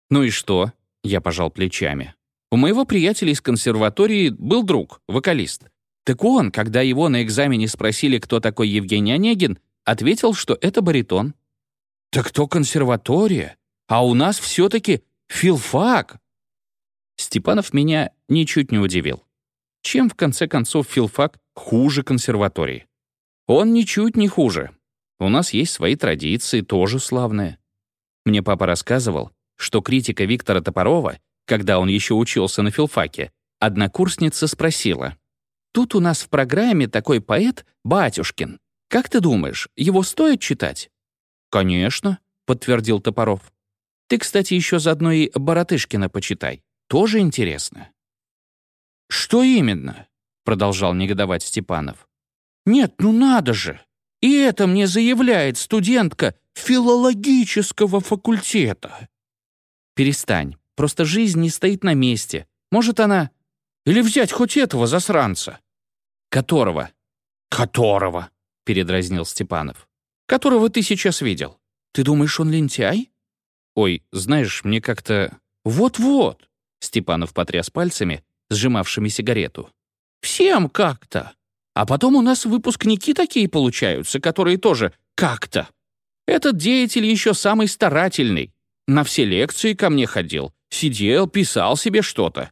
Speaker 1: «Ну и что?» — я пожал плечами. У моего приятеля из консерватории был друг, вокалист. Так он, когда его на экзамене спросили, кто такой Евгений Онегин, ответил, что это баритон. «Так то консерватория, а у нас все-таки филфак». Степанов меня ничуть не удивил. Чем, в конце концов, филфак хуже консерватории? Он ничуть не хуже. У нас есть свои традиции, тоже славные. Мне папа рассказывал, что критика Виктора Топорова, когда он еще учился на филфаке, однокурсница спросила, «Тут у нас в программе такой поэт Батюшкин.
Speaker 2: Как ты думаешь, его стоит читать?»
Speaker 1: «Конечно», — подтвердил Топоров. «Ты, кстати, еще заодно и Баратышкина почитай. Тоже интересно».
Speaker 2: «Что именно?» — продолжал негодовать Степанов. «Нет, ну надо же! И это мне заявляет студентка филологического факультета».
Speaker 1: «Перестань. Просто жизнь не стоит на месте. Может, она...»
Speaker 2: «Или взять хоть этого засранца».
Speaker 1: «Которого?»
Speaker 2: «Которого», — передразнил Степанов. «Которого ты сейчас видел. Ты думаешь, он лентяй?»
Speaker 1: «Ой, знаешь, мне как-то...»
Speaker 2: «Вот-вот», —
Speaker 1: Степанов потряс пальцами, сжимавшими сигарету.
Speaker 2: «Всем как-то. А потом у нас выпускники такие получаются, которые тоже как-то. Этот деятель еще самый старательный. На все лекции ко мне ходил, сидел, писал себе что-то.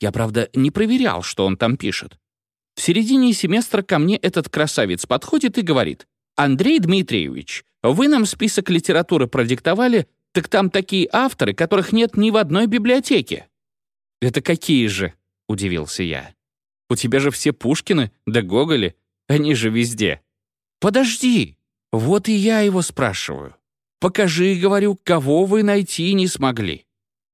Speaker 2: Я, правда, не проверял, что он там пишет. В середине семестра ко мне этот красавец подходит и говорит, «Андрей Дмитриевич, вы нам список литературы продиктовали, так там такие авторы, которых нет ни в одной библиотеке».
Speaker 1: «Это какие же?» — удивился я. «У тебя же все Пушкины да Гоголи, они же везде».
Speaker 2: «Подожди, вот и я его спрашиваю. Покажи, говорю, кого вы найти не смогли».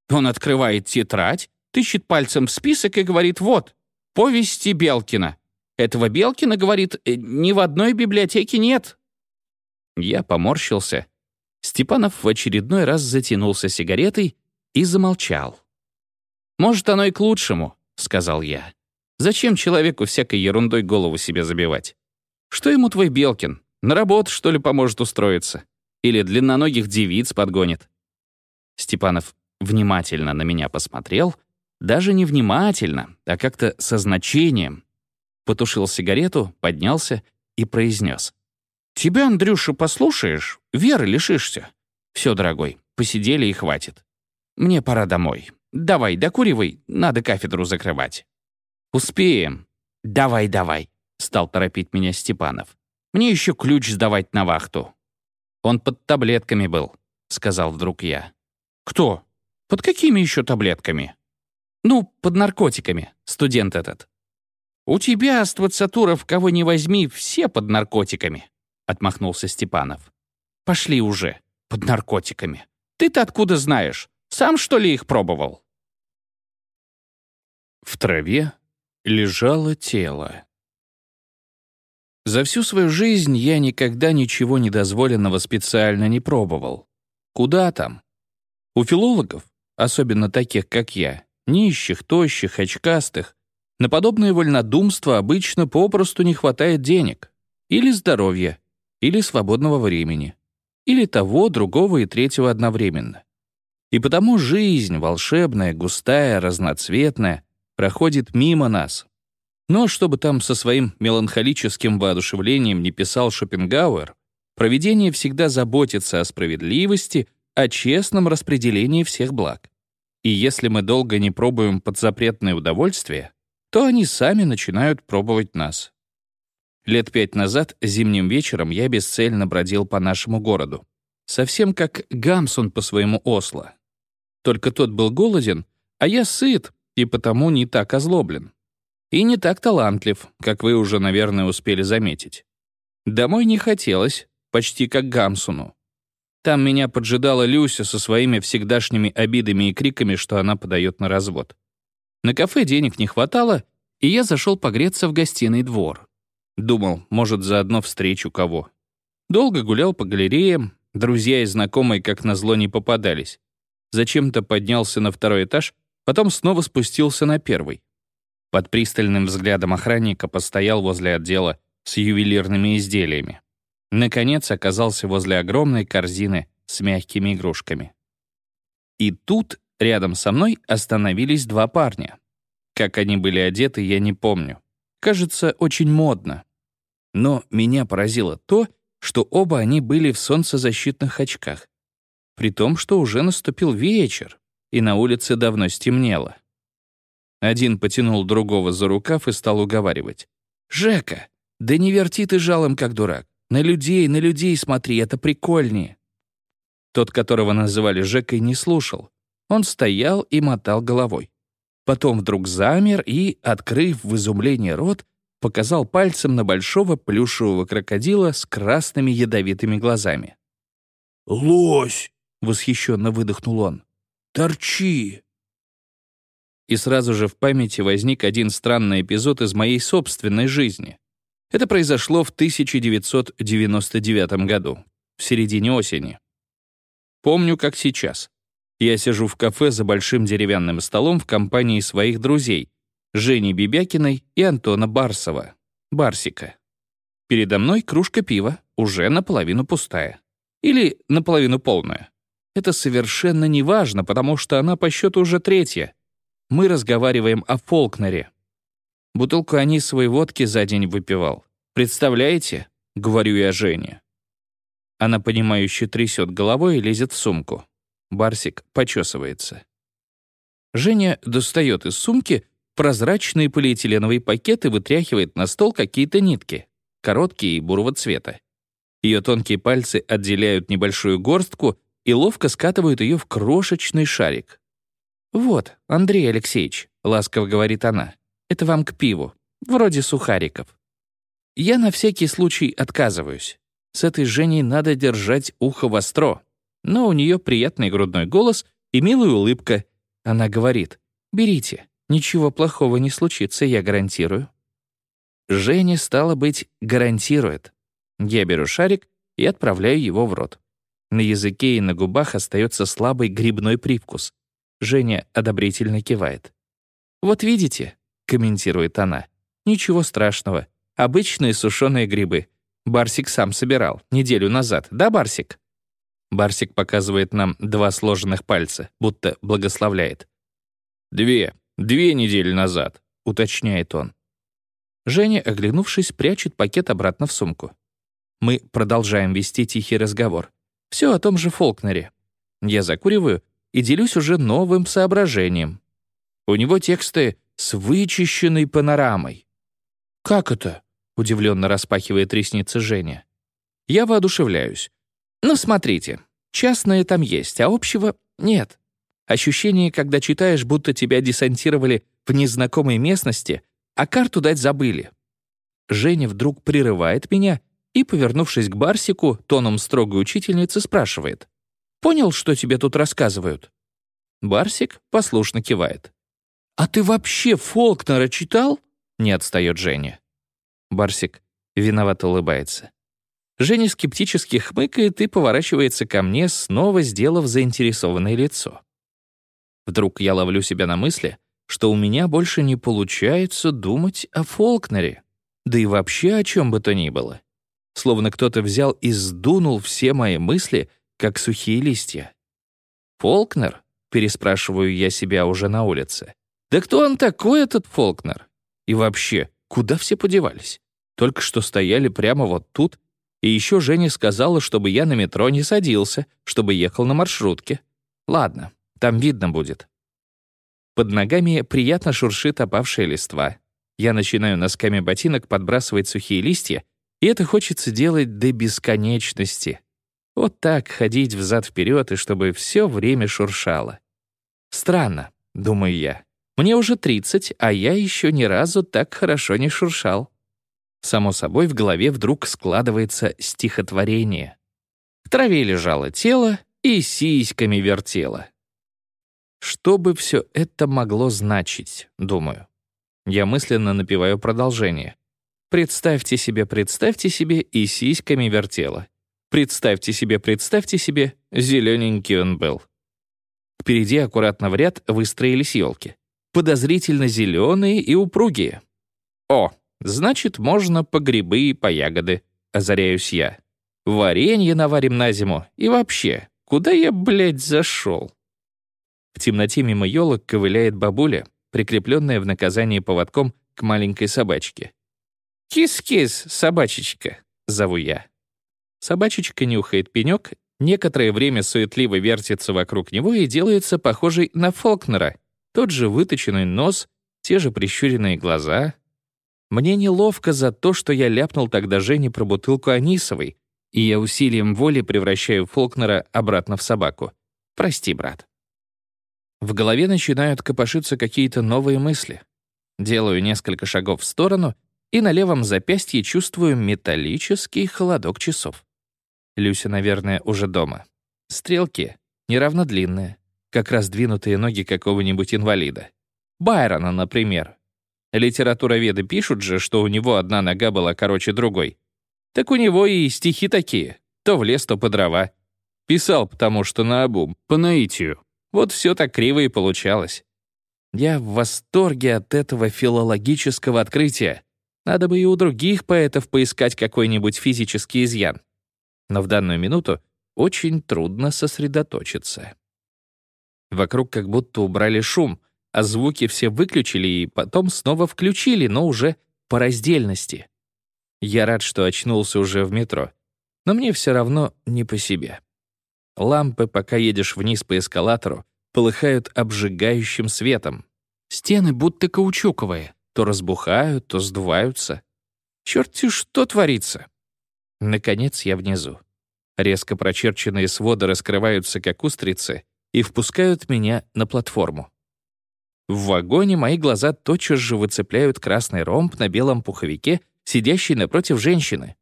Speaker 2: Он открывает тетрадь, тыщет пальцем в список и говорит, вот, повести Белкина. Этого Белкина, говорит, «э, ни в одной библиотеке нет.
Speaker 1: Я поморщился. Степанов в очередной раз затянулся сигаретой и замолчал. «Может, оно и к лучшему», — сказал я. «Зачем человеку всякой ерундой голову себе забивать? Что ему твой Белкин? На работу, что ли, поможет устроиться? Или длинноногих девиц подгонит?» Степанов внимательно на меня посмотрел, даже не внимательно, а как-то со значением. Потушил сигарету, поднялся и произнес.
Speaker 2: «Тебя, Андрюша, послушаешь, веры лишишься. Все, дорогой, посидели и хватит. Мне пора домой. Давай, докуривай, надо кафедру закрывать».
Speaker 1: «Успеем».
Speaker 2: «Давай, давай», — стал торопить меня Степанов. «Мне еще ключ сдавать на вахту».
Speaker 1: «Он под таблетками был», — сказал вдруг я.
Speaker 2: «Кто? Под какими еще таблетками?»
Speaker 1: Ну, под наркотиками, студент этот.
Speaker 2: «У тебя, Аствацатуров, кого не возьми, все под наркотиками», — отмахнулся Степанов. «Пошли уже, под наркотиками. Ты-то откуда знаешь? Сам, что ли, их пробовал?»
Speaker 1: В траве лежало тело. За всю свою жизнь я никогда ничего недозволенного специально не пробовал. Куда там? У филологов, особенно таких, как я, нищих, тощих, очкастых, на подобное вольнодумство обычно попросту не хватает денег, или здоровья, или свободного времени, или того, другого и третьего одновременно. И потому жизнь, волшебная, густая, разноцветная, проходит мимо нас. Но чтобы там со своим меланхолическим воодушевлением не писал Шопенгауэр, провидение всегда заботится о справедливости, о честном распределении всех благ. И если мы долго не пробуем подзапретное удовольствие, то они сами начинают пробовать нас. Лет пять назад, зимним вечером, я бесцельно бродил по нашему городу. Совсем как Гамсун по своему Осло. Только тот был голоден, а я сыт и потому не так озлоблен. И не так талантлив, как вы уже, наверное, успели заметить. Домой не хотелось, почти как Гамсуну. Там меня поджидала Люся со своими всегдашними обидами и криками, что она подает на развод. На кафе денег не хватало, и я зашел погреться в гостиный двор. Думал, может, заодно встречу кого. Долго гулял по галереям, друзья и знакомые как назло не попадались. Зачем-то поднялся на второй этаж, потом снова спустился на первый. Под пристальным взглядом охранника постоял возле отдела с ювелирными изделиями. Наконец оказался возле огромной корзины с мягкими игрушками. И тут рядом со мной остановились два парня. Как они были одеты, я не помню. Кажется, очень модно. Но меня поразило то, что оба они были в солнцезащитных очках. При том, что уже наступил вечер, и на улице давно стемнело. Один потянул другого за рукав и стал уговаривать. «Жека, да не верти ты жалом, как дурак. На людей, на людей смотри, это прикольнее». Тот, которого называли Жекой, не слушал. Он стоял и мотал головой. Потом вдруг замер и, открыв в изумлении рот, показал пальцем на большого плюшевого крокодила с красными ядовитыми глазами.
Speaker 2: «Лось!»
Speaker 1: — восхищенно выдохнул он.
Speaker 2: «Торчи!»
Speaker 1: И сразу же в памяти возник один странный эпизод из моей собственной жизни. Это произошло в 1999 году, в середине осени. Помню, как сейчас. Я сижу в кафе за большим деревянным столом в компании своих друзей, Жени Бибякиной и Антона Барсова, Барсика. Передо мной кружка пива, уже наполовину пустая. Или наполовину полная. Это совершенно не важно, потому что она по счету уже третья. Мы разговариваем о Фолкнере. Бутылку анисовой водки за день выпивал. Представляете? Говорю я Жене. Она, понимающе трясет головой и лезет в сумку. Барсик почесывается. Женя достает из сумки прозрачные полиэтиленовые пакеты вытряхивает на стол какие-то нитки, короткие и бурого цвета. Ее тонкие пальцы отделяют небольшую горстку и ловко скатывают ее в крошечный шарик. «Вот, Андрей Алексеевич», — ласково говорит она, — «это вам к пиву, вроде сухариков». Я на всякий случай отказываюсь. С этой Женей надо держать ухо востро. Но у нее приятный грудной голос и милая улыбка. Она говорит, «Берите, Ничего плохого не случится, я гарантирую. Женя, стало быть, гарантирует. Я беру шарик и отправляю его в рот. На языке и на губах остается слабый грибной привкус. Женя одобрительно кивает. «Вот видите», — комментирует она, — «ничего страшного. Обычные сушеные грибы. Барсик сам собирал, неделю назад, да, Барсик?» Барсик показывает нам два сложенных пальца, будто благословляет. «Две», «Две недели назад», — уточняет он. Женя, оглянувшись, прячет пакет обратно в сумку. Мы продолжаем вести тихий разговор. Все о том же Фолкнере. Я закуриваю и делюсь уже новым соображением. У него тексты с вычищенной панорамой. «Как это?» — удивленно распахивает ресницы Женя. Я воодушевляюсь. «Ну, смотрите, частное там есть, а общего нет. Ощущение, когда читаешь, будто тебя десантировали в незнакомой местности, а карту дать забыли. Женя вдруг прерывает меня и, повернувшись к Барсику, тоном строгой учительницы спрашивает. «Понял, что тебе тут рассказывают?» Барсик послушно кивает. «А ты вообще Фолкнера читал?» — не отстает Женя. Барсик виновато улыбается. Женя скептически хмыкает и поворачивается ко мне, снова сделав заинтересованное лицо. Вдруг я ловлю себя на мысли, что у меня больше не получается думать о Фолкнере, да и вообще о чем бы то ни было. Словно кто-то взял и сдунул все мои мысли, как сухие листья. «Фолкнер?» — переспрашиваю я себя уже на улице. «Да кто он такой, этот Фолкнер? И вообще, куда все подевались? Только что стояли прямо вот тут, и еще Женя сказала, чтобы я на метро не садился, чтобы ехал на маршрутке. Ладно, там видно будет. Под ногами приятно шуршит опавшая листва. Я начинаю носками ботинок подбрасывать сухие листья, и это хочется делать до бесконечности. Вот так ходить взад-вперед, и чтобы все время шуршало. Странно, думаю я. Мне уже 30, а я еще ни разу так хорошо не шуршал. Само собой, в голове вдруг складывается стихотворение. В траве лежало тело и сиськами вертело. Что бы все это могло значить, думаю. Я мысленно напеваю продолжение. Представьте себе, представьте себе, и сиськами вертела. Представьте себе, представьте себе, зелененький он был. Впереди аккуратно в ряд выстроились елки. Подозрительно зеленые и упругие. О, значит, можно по грибы и по ягоды, озаряюсь я. Варенье наварим на зиму. И вообще, куда я, блядь, зашел? В темноте мимо елок ковыляет бабуля, прикрепленная в наказании поводком к маленькой собачке. «Кис-кис, собачечка!» — зову я. Собачечка нюхает пенек, некоторое время суетливо вертится вокруг него и делается похожей на Фолкнера. Тот же выточенный нос, те же прищуренные глаза. Мне неловко за то, что я ляпнул тогда Жене про бутылку анисовой, и я усилием воли превращаю Фолкнера обратно в собаку. Прости, брат. В голове начинают копошиться какие-то новые мысли. Делаю несколько шагов в сторону и на левом запястье чувствую металлический холодок часов. Люся, наверное, уже дома. Стрелки неравно длинные, как раз двинутые ноги какого-нибудь инвалида. Байрона, например. Литературоведы пишут же, что у него одна нога была короче другой. Так у него и стихи такие. То в лес, то по дрова. Писал потому что наобум, по наитию. Вот все так криво и получалось. Я в восторге от этого филологического открытия. Надо бы и у других поэтов поискать какой-нибудь физический изъян. Но в данную минуту очень трудно сосредоточиться. Вокруг как будто убрали шум, а звуки все выключили и потом снова включили, но уже по раздельности. Я рад, что очнулся уже в метро, но мне все равно не по себе. Лампы, пока едешь вниз по эскалатору, полыхают обжигающим светом. Стены будто каучуковые, то разбухают, то сдуваются. Черт-те что творится! Наконец я внизу. Резко прочерченные своды раскрываются, как устрицы, и впускают меня на платформу. В вагоне мои глаза тотчас же выцепляют красный ромб на белом пуховике, сидящий напротив женщины.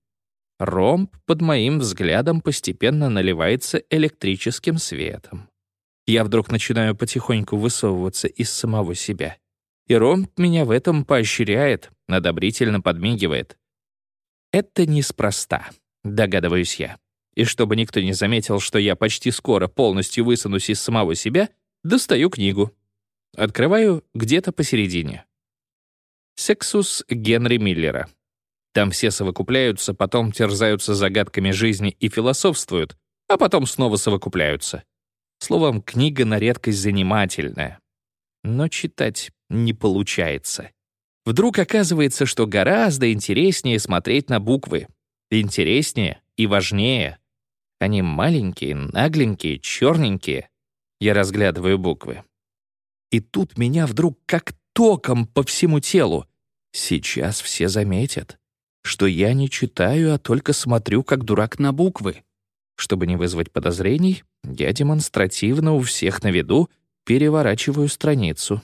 Speaker 1: Ромб под моим взглядом постепенно наливается электрическим светом. Я вдруг начинаю потихоньку высовываться из самого себя. И ромб меня в этом поощряет, одобрительно подмигивает. Это неспроста, догадываюсь я. И чтобы никто не заметил, что я почти скоро полностью высунусь из самого себя, достаю книгу. Открываю где-то посередине. «Сексус» Генри Миллера. Там все совокупляются, потом терзаются загадками жизни и философствуют, а потом снова совокупляются. Словом, книга на редкость занимательная. Но читать не получается. Вдруг оказывается, что гораздо интереснее смотреть на буквы. Интереснее и важнее. Они маленькие, нагленькие, черненькие. Я разглядываю буквы. И тут меня вдруг как током по всему телу. Сейчас все заметят, что я не читаю, а только смотрю, как дурак на буквы. Чтобы не вызвать подозрений, я демонстративно у всех на виду переворачиваю страницу.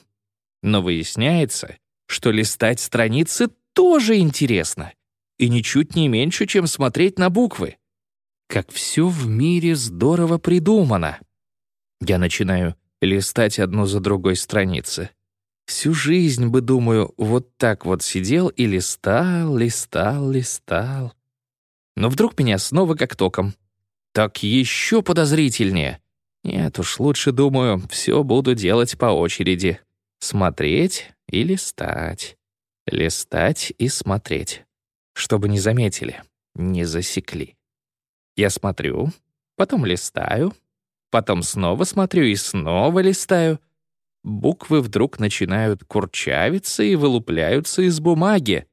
Speaker 1: Но выясняется, что листать страницы тоже интересно. И ничуть не меньше, чем смотреть на буквы. Как все в мире здорово придумано. Я начинаю листать одну за другой страницы. Всю жизнь бы, думаю, вот так вот сидел и листал, листал, листал. Но вдруг меня снова как током. Так еще подозрительнее. Нет уж, лучше, думаю, все буду делать по очереди. Смотреть и листать. Листать и смотреть. Чтобы не заметили, не засекли. Я смотрю, потом листаю, Потом снова смотрю и снова листаю. Буквы вдруг начинают курчавиться и вылупляются из бумаги.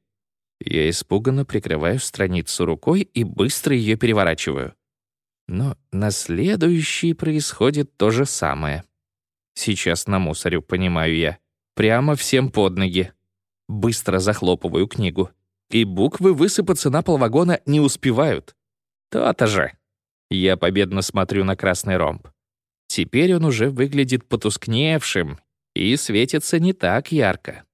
Speaker 1: Я испуганно прикрываю страницу рукой и быстро ее переворачиваю. Но на следующей происходит то же самое. Сейчас на мусорю, понимаю я. Прямо всем под ноги. Быстро захлопываю книгу. И буквы высыпаться на пол вагона не успевают. То-то же. Я победно смотрю на красный ромб. Теперь он уже выглядит потускневшим и светится не так ярко.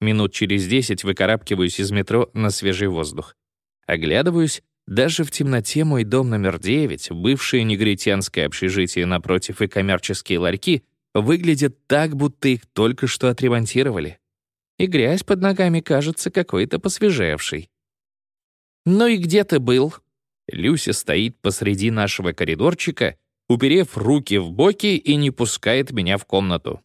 Speaker 1: Минут через десять выкарабкиваюсь из метро на свежий воздух. Оглядываюсь, даже в темноте мой дом номер 9, бывшее негритянское общежитие напротив и коммерческие ларьки, выглядят так, будто их только что отремонтировали. И грязь под ногами кажется какой-то посвежевшей. «Ну и где ты был?» Люся стоит посреди нашего коридорчика, уперев руки в боки и не пускает меня в комнату.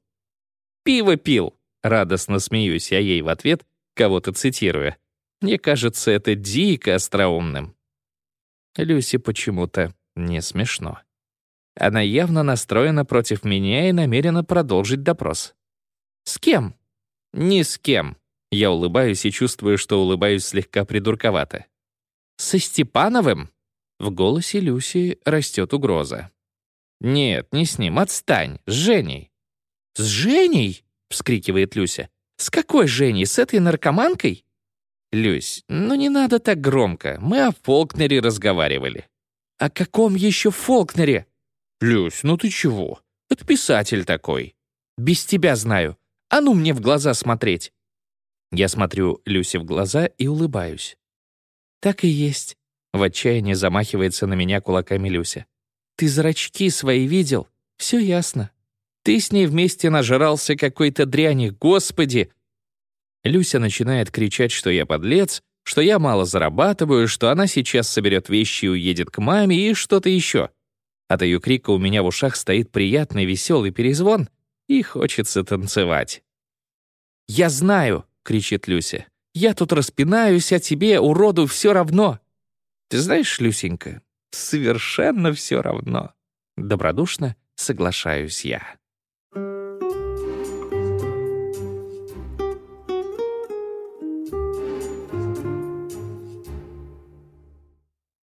Speaker 1: «Пиво пил!» — радостно смеюсь я ей в ответ, кого-то цитируя. Мне кажется, это дико остроумным. Люси почему-то не смешно. Она явно настроена против меня и намерена продолжить допрос. «С кем?» «Ни с кем». Я улыбаюсь и чувствую, что улыбаюсь слегка придурковато. «Со Степановым?» В голосе Люси растет угроза. «Нет, не с ним, отстань, с Женей». «С Женей?» — вскрикивает Люся. «С какой Женей? С этой наркоманкой?» «Люсь, ну не надо так громко, мы о Фолкнере разговаривали». «О каком еще Фолкнере?» «Люсь, ну ты чего? Это писатель такой». «Без тебя знаю. А ну мне в глаза смотреть». Я смотрю Люсе в глаза и улыбаюсь. «Так и есть», — в отчаянии замахивается на меня кулаками Люся. «Ты зрачки свои видел? Все ясно. Ты с ней вместе нажрался какой-то дряни, господи!» Люся начинает кричать, что я подлец, что я мало зарабатываю, что она сейчас соберет вещи и уедет к маме и что-то еще. От ее крика у меня в ушах стоит приятный веселый перезвон, и хочется танцевать. «Я знаю!» — кричит Люся. «Я тут распинаюсь, а тебе, уроду, все равно!» «Ты знаешь, Люсенька, совершенно все равно!» Добродушно соглашаюсь я.